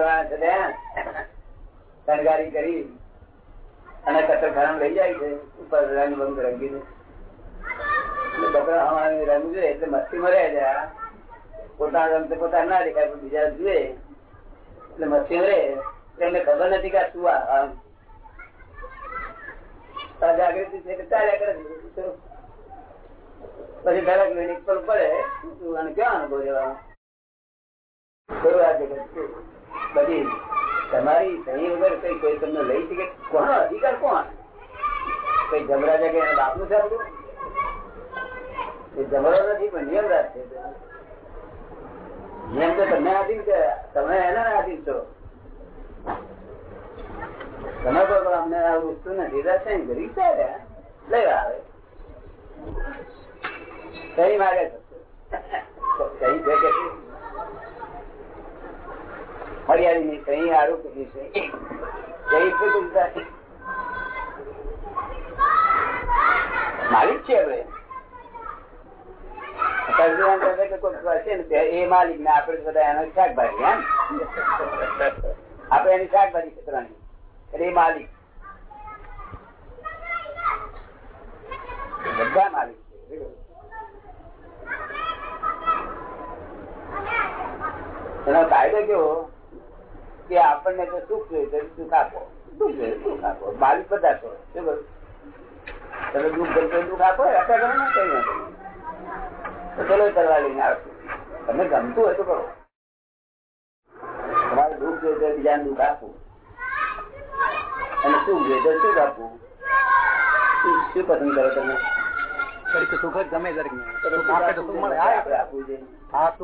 પ્રમાણે છે શણગારી કરી અને કતરખાના લઈ જાય છે, ઉપર રંગ બંગ રંગીને બકરા હવાને રંગ જોઈએ એટલે મસ્તી મરે છે પોતાના રંગ તો પોતા ના દેખાય, પણ બીજા જુએ એટલે મસ્તી મરે. એમને ખબર નથી કે શું આ જાગૃતિ છે કે ચાલ્યા કરે પછી દરેક ક્લિનિક પર પડે અને ક્યાં અનુભવ લેવાનો? છે? બધી. તમારી સહી વગર કઈ કોઈ તમને લઈ શકે? કોનો અધિકાર કોણ? કઈ જમરાજા કે એના બાપનું છે? એ જમરો નથી, પણ નિયમ રાખશે નિયમ તો તમને આધીન છે. તમે એના આધીન છો. તમે તો અમને આ વસ્તુ નથી રસાયણ કરી છે લેવા આવે. સહી માગે છે. સહી છે કે હરિયાળી નહીં કઈ આરોપની કઈ સહી માલિક છે હવે. એ માલિક ને આપડે બધા એનો શાકભાજી, એમ. આપડે એની શાકભાજી ખેતરાની એ માલિક. બધા માલિક એનો કાયદો કેવો? કે આપણને તો સુખ જોઈએ તો સુખ આપો. સુખ જોઈએ? સુખ આપો. માલિક બધા શું કરું? તમે દુઃખ ગમતો દુઃખ આપો? અત્યારે કરો ને? કઈ તો ચલો કરવા લઈને આવશું તમને ગમતું હોય તો કરો. તમારે દુઃખ જોઈએ તો બીજાને દુઃખ આપવું અને સુખ જોઈએ તો સુખ આપવું શું પસંદ કરો તમે? સુખ જ ગમે દરેક ને સુખ આપે તો સુખ મળે.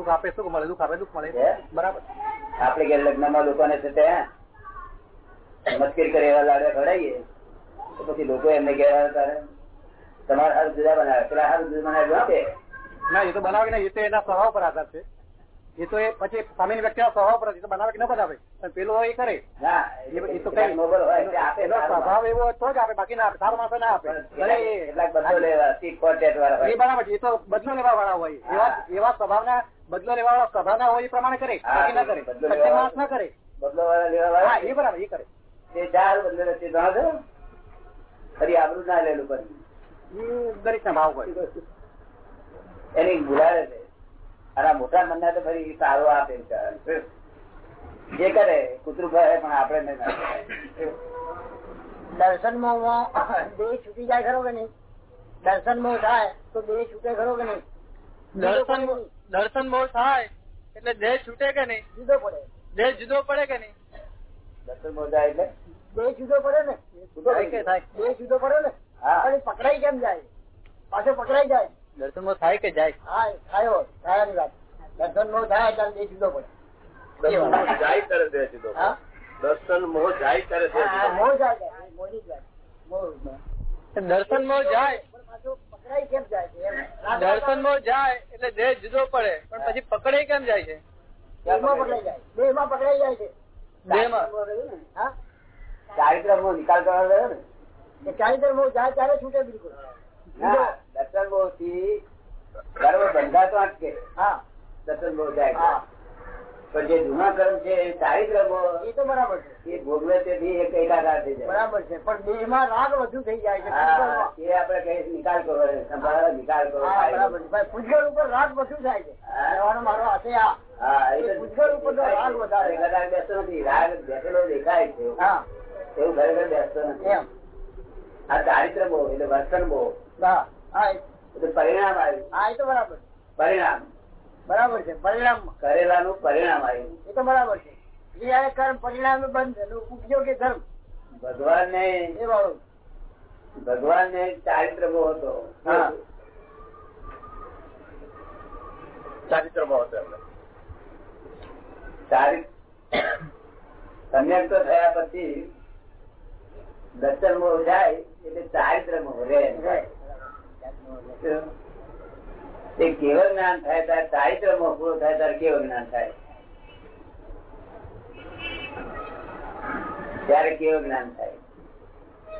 આપે સુખ મળે દુઃખ આપે દુઃખ મળે? બરાબર. આપણે ઘેર લગ્નમાં લોકોને છે તે મસ્કરી કરે એવા લાડવા ખવડાવીએ, તો પછી લોકો એમને ઘેર આવે તમારે હારું જુદા બનાવે પેલા સારું જુદા બનાવે ના, એ તો બનાવે ને એ તો એના સ્વભાવ પર આધાર છે. એ તો એ પછી સામેની વ્યક્તિના સ્વભાવ પર તો બનાવે કે ન બનાવે? પણ પેલો એ કરે. ના એ તો કઈ એનો સ્વભાવ એવો તો જ આપે બાકી ના આપે સારો માણસો ના આપે. એ- બરાબર છે એ તો બદલો લેવા વાળા હોય એવા એવા સ્વભાવના બદલો લેવા વાળા સ્વભાવના હોય એ પ્રમાણે કરે બાકી ના કરે. બદલો સત્ય માણસ ના કરે. બદલો વાળા લેવા હા એ બરાબર એ કરે. તે ચાર બદલે તે ફરી આબરૂ ના લેલું પણ દરેક ના ભાવ હોય. એની ભૂલાડે છે. અને મોટા મનના તો ફરી સારો આપે જે કરે કૂતરું ભરે પણ આપણે નહીં દર્શનમાં દેહ છૂટી જાય ખરો કે નહીં? દર્શનમાં થાય તો દેહ છૂટે ખરો કે નહીં? દર્શન દર્શન બહુ થાય એટલે દેહ છૂટે કે નહીં? જુદો પડે. દેહ જુદો પડે કે નહીં? દર્શન મોજા એટલે? દેહ જુદો પડે ને? જુદો થઈ ગયો. દેહ જુદો પડે ને? હા. પકડાઈ કેમ જાય? પાછો પકડાઈ જાય? દર્શન બહુ થાય કે જાય? વાત. દર્શન નો થાય ત્યારે જુદો પડે. જાય ત્યારે દર્શન મોહ જાય ત્યારે દે હા, હા, સીધો મોહ જાય જાય. મોહની જ વાત. મોહ, મોહ. દર્શન મો જાય. પણ પાછો પકડાઈ કેમ જાય છે? એમ. દર્શનમાં જાય એટલે દેહ જુદો પડે. પણ પછી પકડે કેમ જાય છે? પકડાઈ જાય. દેહમાં પકડાઈ જાય છે. દેહમાં હા? ચારિત્રનો નિકાલ કરવા ને? ચારિત્ર મોહ જાય ત્યારે છૂટે બિલકુલ. ના દર્શન મોહથી કર્મ બંધાતો અટકે દર્શન મોહ જાય પણ જે જૂના કર્મ છે એ ચારિત્ર મોહ એ તો બરાબર છે. એ ભોગવે તેથી એક એકાકાર થઈ જાય. બરાબર છે. પણ દેહમાં રાગ વધુ થઈ જાય છે. એ આપણે કઈ નિકાલ કરવો સંભાળો નિકાલ કરવો બરાબર છે. ભાઈ ઉપર રાગ વધુ થાય છે. કહેવાનો મારો આ. રાગ વધારે. બેસતો નથી. રાગ બેસેલો દેખાય છે. એવું ખરેખર બેસતો નથી. આ ચારિત્ર બહુ એટલે વર્તન બહુ પરિણામ આવ્યું. હા એ તો બરાબર. પરિણામ. બરાબર છે પરિણામ. કરેલાનું પરિણામ આવ્યું. એ તો બરાબર છે. ક્રિયા કર્મ પરિણામ બંધ ઉપયોગી ધર્મ? ભગવાન ને એ વાળું. ભગવાન ને ચારિત્ર બહુ હતો. ચારિત્ર બહુ હતો સમ્યક તો થયા પછી દર્શન મોહ જાય એટલે ચારિત્ર મોહ રહે. તે કેવળ જ્ઞાન થાય? ત્યારે ચારિત્ર મોહ પૂરો થાય ત્યારે કેવળ જ્ઞાન થાય? ત્યારે કેવળ જ્ઞાન થાય?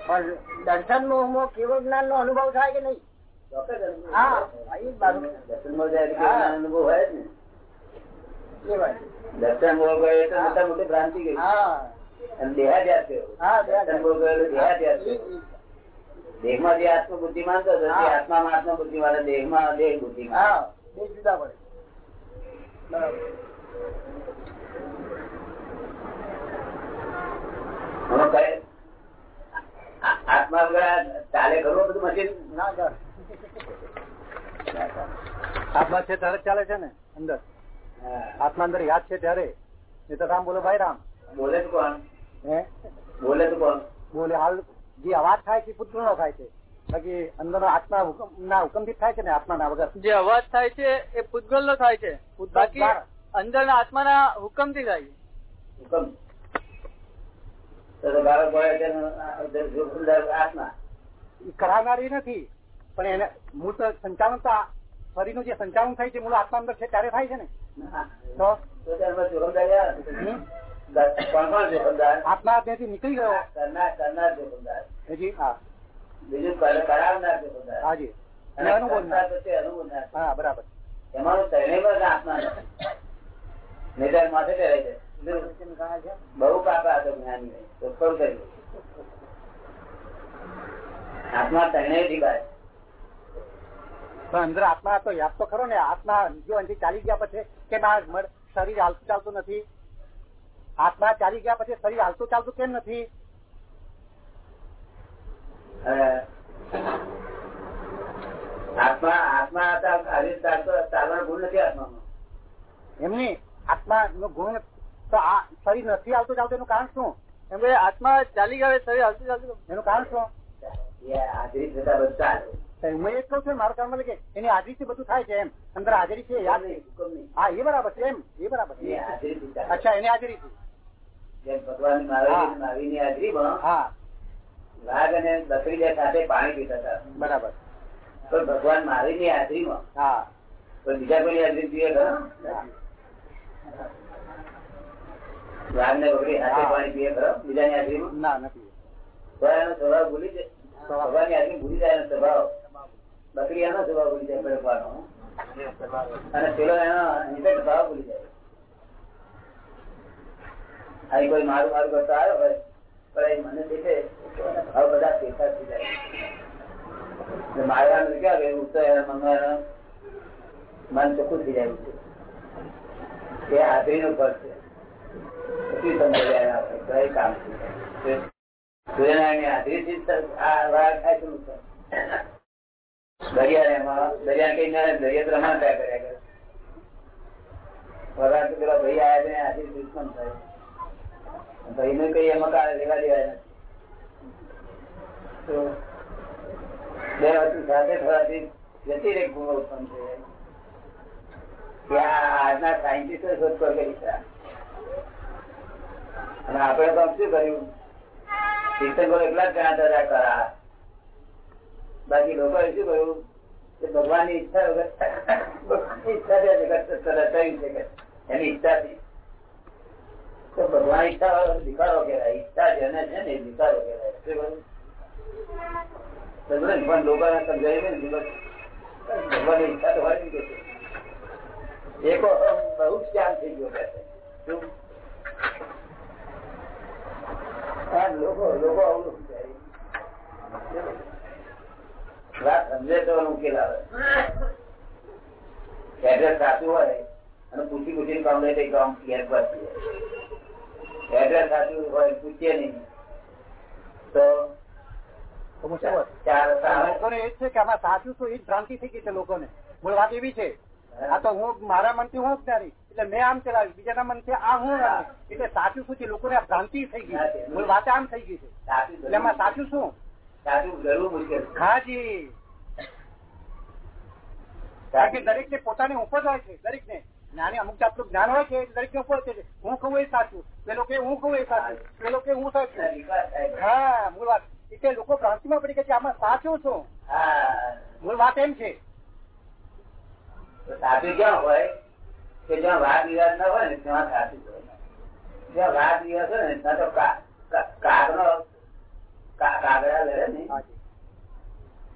પણ દર્શન મોહમાં કેવળ જ્ઞાન નો અનુભવ થાય. કે નહીં. દર્શન મોહ મોહ ગયો તો મોટી ભ્રાંતિ ગઈ. દેહાદ્યાસ થયો દર્શન મોહ ગયો દેહાદ્યાસ ઈ- થયો. માં જે આત્મ બુદ્ધિ માનતો હતો તે હા. આત્મામાં આત્મ બુદ્ધિ દેહ બુદ્ધિ માને. જુદા પડે. બરાબર. આમાં કઈ- આ- આત્મા વગર ચાલે કરવું બધું મશીન ના ચાલે. આત્મા છે ત્યારે ચાલે છે ને અંદર. આત્મા અંદર યાદ છે ત્યારે? એ તો રામ બોલો ભાઈ રામ. બોલે તો કોણ? હે? બોલે તો કોણ? બોલે હાલ જે અવાજ થાય છે પુત્ર નો થાય છે. બાકી અંદર આત્મા ના હુકમથી થાય છે ને આત્મા ના વગર. જે અવાજ થાય છે એ પૂતગલ નો થાય છે. બાકી અંદર ના આત્મા ના હુકમ. થી થાય છે હુકમ કરાવનારી નથી. પણ એને મૂળ તો સંચાલન તો શરીરનું જે સંચાલન થાય છે મૂળ આત્મા અંદર છે ત્યારે થાય છે ને. તો? કોણ કોણ જોખમદાર આત્મા ત્યાંથી નીકળી ગયો? કરનાર કરનાર જોખમદાર હજી હા. બીજું કરાવનાર જોખમદાર હાજી. અને અને અનુભવ કરનાર તો તે અનુભવનાર. હા બરાબર. એમાંનું ત્રણેયમાં જ આત્મા નથી. માથે પહેરાય છે. કેમ કહે છે? બહુ પાપા હતો જ્ઞાની તો કર્યું આત્મા ત્રણેય ઠીકાય પણ અંદર આત્મા તો યાદ તો ખરો ને આત્મા જો અહીંથી ચાલી ગયા પછી કે ના શરીર હાલતું ચાલતું નથી? આત્મા ચાલી ગયા પછી શરીર હાલતું ચાલતું કેમ નથી? આત્મા આત્મા હતા આવી રીતે ચાલતો ચાલવાનો ગુણ નથી આત્મામાં એમની આત્મા નો ગુણ તો આ શરીર નથી હાલતું ચાલતું એનું કારણ શું? એમ કે આત્મા ચાલી ગયા શરીર હાલતું ચાલતું એનું કારણ શું? એ હાજરી થતા બધું હું એ કહું છું મારું કારણ કે એની હાજરીથી બધું થાય છે એમ. અંદર હાજરી છે યાદ નહીં, હા એ બરાબર છે એમ એ બરાબર છે. અચ્છા એની હાજરીથી જેમ ભગવાન. મહાવીર મહાવીરની હાજરીમાં વાઘ અને બકરી સાથે પાણી પીતા હતા. બરાબર. પણ ભગવાન મહાવીરની હાજરીમાં. હા. પણ બીજા કોઈ હાજરી પીએ ખરો? વાઘ ને બકરી સાથે પાણી પીએ ખરા? બીજાની હાજરીમાં? ના નથી. સ્વભાવ ભૂલી જાય. સ્વભાવ. ભગવાનની હાજરી ભૂલી જાય એનો સ્વભાવ. બકરી એનો સ્વભાવ ભૂલી જાય પડવાનો અને પેલો એનો હિંસક સ્વભાવ ભૂલી જાય. અહીં કોઈ મારું મારું કરતો આવ્યો હોય પણ મને દેખે, હવે બધા ફેરફાર થઈ જાય. મારવાનું ક્યાં ગયું તો એના મનમાં મન ચોખ્ખું થઈ જાય છે. એ હાજરીનો ફળ છે. કામ છે સૂર્યનારાયણની હાજરીથી જ આ થાય છે દરિયા દરિયા કઈ ના દરિયા પ્રમાણતા કર્યા કરે વરાળ પેલા ભાઈ આવ્યા હાજરી થાય. ભાઈ ને કઈ એમાં કાળે લેવા દેવાય નથી. બે વસ્તુ સાથે થવાથી વ્યતિરેક ગુણો ઉત્પન્ન છે. અને આપણે તો શું કર્યું? એકલા જ ગણાતા હતા બાકી લોકો શું કહ્યું કે ભગવાનની ઈચ્છા વગર ઈચ્છા છે છે એની ઈચ્છાથી ભગવાન ઈચ્છા વિકારો કહેવાય. જેને છે ને હોય લોકો લોકો આવું વાત તો ઉકેલ આવે. એડ્રેસ સાચું હોય અને પૂછી પૂછીને કામ એ કામ ઘેર પર એડ્રેસ સાચું હોય પૂછીએ નહીં. તો તો મુસીબત ચાર સામે લોકોને એ જ છે કે આમાં સાચું શું? એ જ ભ્રાંતિ થઈ ગઈ છે લોકોને. મૂળ વાત એવી છે. આ તો હું મારા મનથી હું જ્ઞાની એટલે મેં આમ ચલાવ્યું. બીજાના મનથી આ હું એટલે સાચું શું છે? લોકોને આ ભ્રાંતિ થઈ ગઈ છે. મૂળ વાત આમ થઈ ગઈ છે. એટલે એમાં સાચું શું? સાચું જરૂર મુશ્કેલ કારણ કે દરેક ને પોતાની ઉપજ હોય છે દરેક ને જ્ઞાની અમુક જાતનું જ્ઞાન હોય છે દરેક ઉપજ છે. હું કહું એ સાચું. પેલો કે હું કહું એ સાચું. પેલો કે હું સાચું. છે. હા મૂળ વાત. એટલે લોકો ભ્રાંતિમાં પડી કે આમાં સાચું શું? મૂળ વાત એમ છે. સાચું ક્યાં હોય? કે જ્યાં વાદ વિવાદ ના હોય ને ત્યાં સાચું હોય. જ્યાં વાદ વિવાદ હોય ને ત્યાં તો કાગડા લડે ને.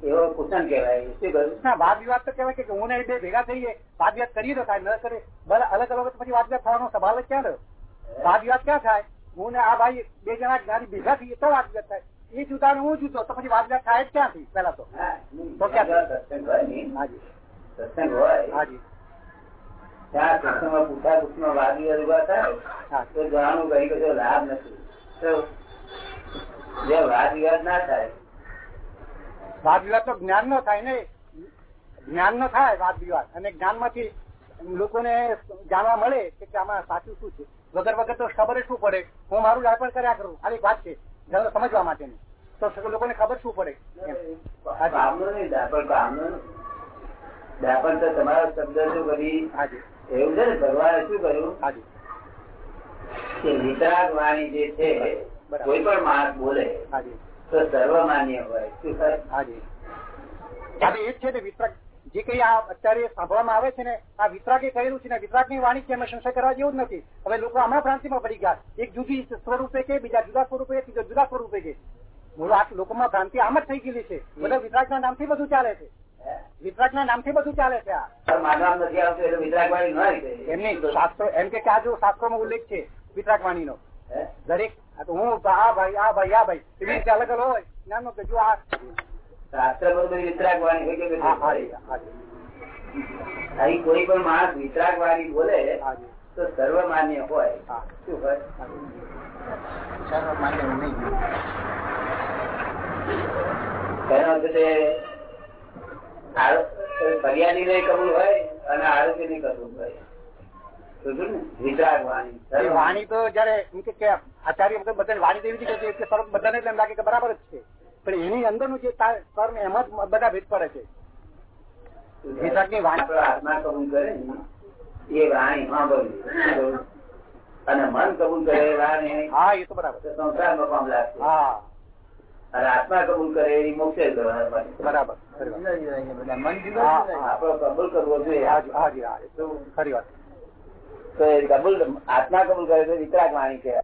એવો કુશન કહેવાય. શું કહ્યું? ના વાદ વિવાદ તો કહેવાય કે હું ને બે ભેગા થઈએ વાદ વિવાદ કરીએ તો થાય ન કરે. ભલે અલગ અલગ પછી વાદ વિવાદ થવાનો સવાલ જ ક્યાં રહ્યો? વાદ વિવાદ ક્યાં થાય? હું ને આ ભાઈ બે જણા જ્ઞાની ભેગા થઈએ તો વાદ વિવાદ થાય. એ જુદા ને હું જુદો તો પછી વાદ વિવાદ થાય જ ક્યાંથી? પેલા તો. તો ક્યાં? સત્સંગ હોય ને? હાજી. સત્સંગ હોય? હાજી. ત્યાં સત્સંગમાં પૂછા પૂછમાં વાદ વિવાદ ઊભા થાય તો જાણવું કઈ કશો લાભ નથી. જે વાદ વિવાદ ના થાય વાદ વિવાદ તો જ્ઞાન નો થાય ને જ્ઞાન નો થાય વાદ વિવાદ અને જ્ઞાનમાંથી લોકોને જાણવા મળે કે આમાં સાચું શું છે. વગર વગર તો ખબર શું પડે? હું મારું ડાયપણ કર્યા કરું? ખાલી વાત છે. સમજવા માટેની. તો લોકોને ખબર શું પડે? દાપણ તો તમારો શબ્દ શું કરી એવું છે ને? ભગવાને શું કર્યું કે વિતરાગ વાણી જે છે કોઈ પણ માણસ બોલે હાજી તો સર્વમાન્ય હોય. શું એ જ છે ને વિતરાગ જે કઈ આ અત્યારે સાંભળવામાં આવે છે ને આ વિતરાગે કહેલું છે ને વિતરાગની વાણી છે એમાં સંશય કરવા જેવું જ નથી. હવે લોકો હમણાં ભ્રાંતિમાં પડી ગયા. એક જુદી સ્વરૂપે કે બીજા જુદા સ્વરૂપે ત્રીજો જુદા સ્વરૂપે કે. મૂળ આ લોકોમાં ભ્રાંતિ આમ જ થઈ ગયેલી છે. બધા વિતરાગના નામથી બધું ચાલે છે. હે? વિતરાગના નામથી બધું ચાલે છે આ. માનવામાં નથી આવતું એટલે વિતરાગ વાણી ન એમની શાસ્ત્રો એમ કે આ જો શાસ્ત્રોમાં ઉલ્લેખ છે વિતરાગ વાણીનો નો દરેક તો હું આ ભાઈ આ ભાઈ આ ભાઈ. એવી રીતે અલગ અલગ હોય. નાનો કે જો આ શાસ્ત્ર પર બધી? વિતરાગ હોય કે અહીં કોઈ પણ માણસ વિતરાગ વાણી બોલે તો સર્વમાન્ય હોય. શું હોય? એનો અર્થ છે ફરિયાદી નહીં કરવું હોય અને આરોપી નહીં કરવું હોય. ને? વાણી તો જયારે એમ કે આચાર્ય વગર બધા વાણી તો એવી રીતે કે તરત બધાને એમ લાગે કે બરાબર જ છે. પણ એની અંદરનું જે કર્મ એમાં જ બધા ભેદ પડે છે. વિતરાગની વાણી આત્મા કબૂલ કરે એ વાણી સાંભળવી અને મન કબૂલ કરે વાણી. હા એ તો બરાબર. સંસારમાં કામ લાગશે. હા. અને આત્મા કબૂલ કરે એ મોક્ષે બરાબર. આપણો કબૂલ કરવો જોઈએ. હાજી હાજી હા તો ખરી વાત. તો એ કબૂલ આત્મા કબૂલ કરે તો વિતરાગ વાણી કહેવાય.